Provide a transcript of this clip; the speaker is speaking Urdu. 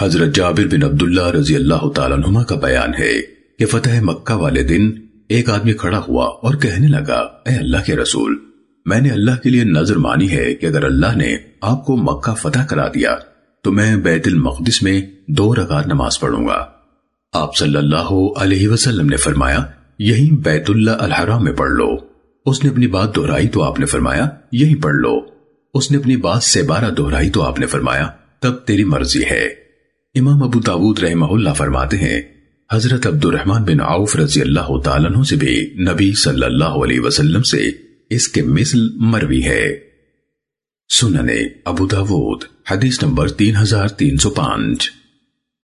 حضرت جابر بن عبداللہ رضی اللہ تعالیٰ عنہ کا بیان ہے کہ فتح مکہ والے دن ایک آدمی کھڑا ہوا اور کہنے لگا، اے اللہ کے رسول، میں نے اللہ کے لیے نظر مانی ہے کہ اگر اللہ نے آپ کو مکہ فتح کرا دیا، تو میں بیت المقدس میں دو رکعت نماز پڑھوں گا۔ آپ صلی اللہ علیہ وسلم نے فرمایا، یہی بیت اللہ الحرام میں پڑھ لو۔ اس نے اپنی بات دہرائی تو آپ نے فرمایا، یہی پڑھ لو۔ اس نے اپنی بات سے بارہ دہرائی تو آپ نے فرمایا، تب تیری مرضی ہے۔ امام ابو داود رحمہ اللہ فرماتے ہیں، حضرت عبد الرحمن بن عوف رضی اللہ تعالیٰ عنہ سے بھی نبی صلی اللہ علیہ وسلم سے اس کے مثل مروی ہے۔ سننے ابو داود، حدیث نمبر تین ہزار تین سو پانچ۔